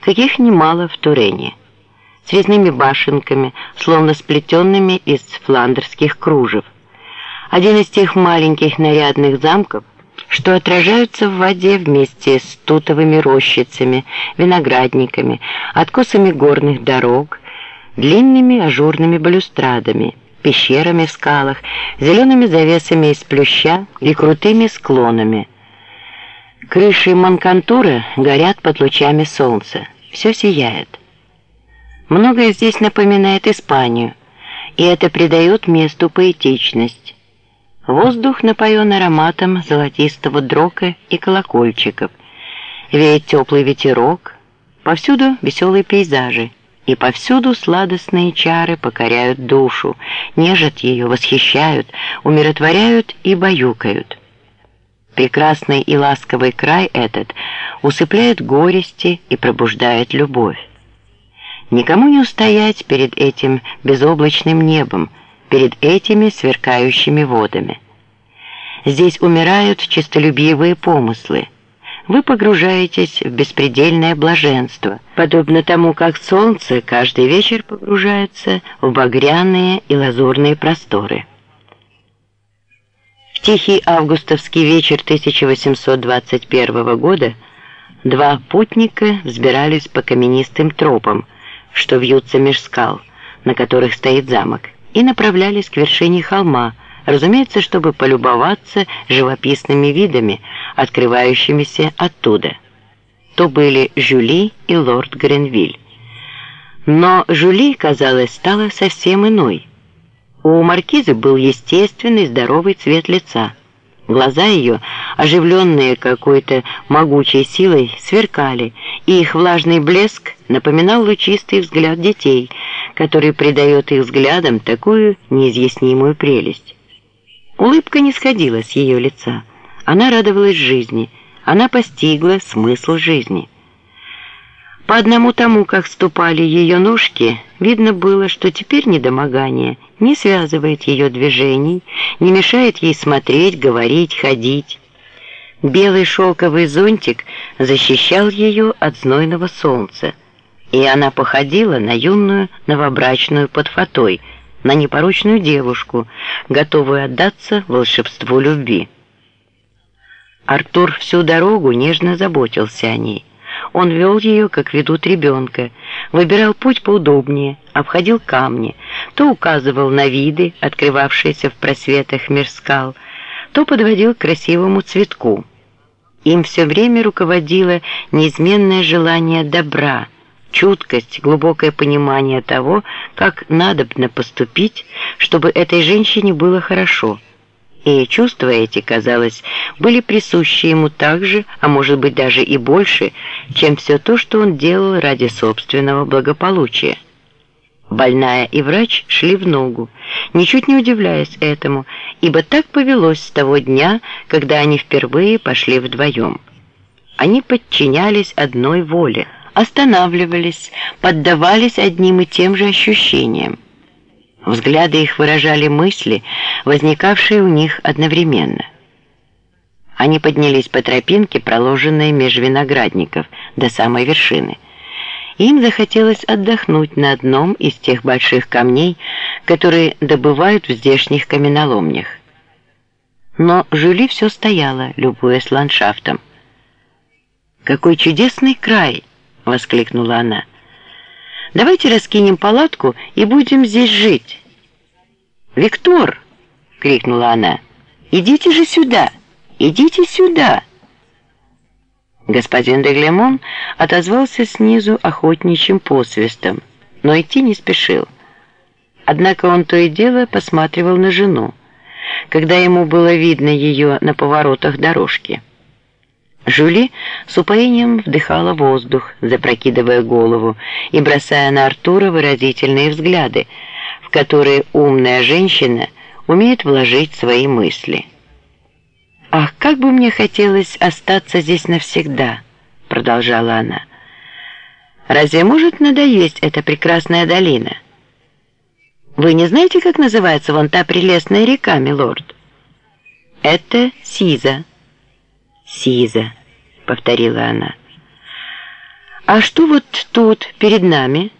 каких немало в Турене, с резными башенками, словно сплетенными из фландерских кружев. Один из тех маленьких нарядных замков, что отражаются в воде вместе с тутовыми рощицами, виноградниками, откосами горных дорог, длинными ажурными балюстрадами, пещерами в скалах, зелеными завесами из плюща и крутыми склонами. Крыши Манкантуры горят под лучами солнца. Все сияет. Многое здесь напоминает Испанию, и это придает месту поэтичность. Воздух напоен ароматом золотистого дрока и колокольчиков. Веет теплый ветерок, повсюду веселые пейзажи, и повсюду сладостные чары покоряют душу, нежат ее, восхищают, умиротворяют и баюкают. Прекрасный и ласковый край этот усыпляет горести и пробуждает любовь. Никому не устоять перед этим безоблачным небом, перед этими сверкающими водами. Здесь умирают честолюбивые помыслы. Вы погружаетесь в беспредельное блаженство, подобно тому, как солнце каждый вечер погружается в багряные и лазурные просторы. Тихий августовский вечер 1821 года два путника взбирались по каменистым тропам, что вьются меж скал, на которых стоит замок, и направлялись к вершине холма, разумеется, чтобы полюбоваться живописными видами, открывающимися оттуда. То были Жюли и лорд Гренвиль. Но Жюли, казалось, стала совсем иной. У маркизы был естественный здоровый цвет лица. Глаза ее, оживленные какой-то могучей силой, сверкали, и их влажный блеск напоминал лучистый взгляд детей, который придает их взглядам такую неизъяснимую прелесть. Улыбка не сходила с ее лица. Она радовалась жизни, она постигла смысл жизни. По одному тому, как ступали ее ножки, видно было, что теперь недомогание не связывает ее движений, не мешает ей смотреть, говорить, ходить. Белый шелковый зонтик защищал ее от знойного солнца, и она походила на юную новобрачную под фатой, на непорочную девушку, готовую отдаться волшебству любви. Артур всю дорогу нежно заботился о ней. Он вел ее, как ведут ребенка, выбирал путь поудобнее, обходил камни, то указывал на виды, открывавшиеся в просветах меж скал, то подводил к красивому цветку. Им все время руководило неизменное желание добра, чуткость, глубокое понимание того, как надобно поступить, чтобы этой женщине было хорошо – и чувства эти, казалось, были присущи ему так же, а может быть даже и больше, чем все то, что он делал ради собственного благополучия. Больная и врач шли в ногу, ничуть не удивляясь этому, ибо так повелось с того дня, когда они впервые пошли вдвоем. Они подчинялись одной воле, останавливались, поддавались одним и тем же ощущениям. Взгляды их выражали мысли, возникавшие у них одновременно. Они поднялись по тропинке, проложенной меж виноградников, до самой вершины. Им захотелось отдохнуть на одном из тех больших камней, которые добывают в здешних каменоломнях. Но Жюли все стояла, любуясь ландшафтом. «Какой чудесный край!» — воскликнула она. Давайте раскинем палатку и будем здесь жить. Виктор, крикнула она. Идите же сюда. Идите сюда. Господин де Глемон отозвался снизу охотничьим посвистом, но идти не спешил. Однако он то и дело посматривал на жену, когда ему было видно ее на поворотах дорожки. Жюли с упоением вдыхала воздух, запрокидывая голову и бросая на Артура выразительные взгляды, в которые умная женщина умеет вложить свои мысли. «Ах, как бы мне хотелось остаться здесь навсегда!» — продолжала она. «Разве может надоесть эта прекрасная долина?» «Вы не знаете, как называется вон та прелестная река, милорд?» «Это Сиза». «Сиза», — повторила она. «А что вот тут, перед нами?»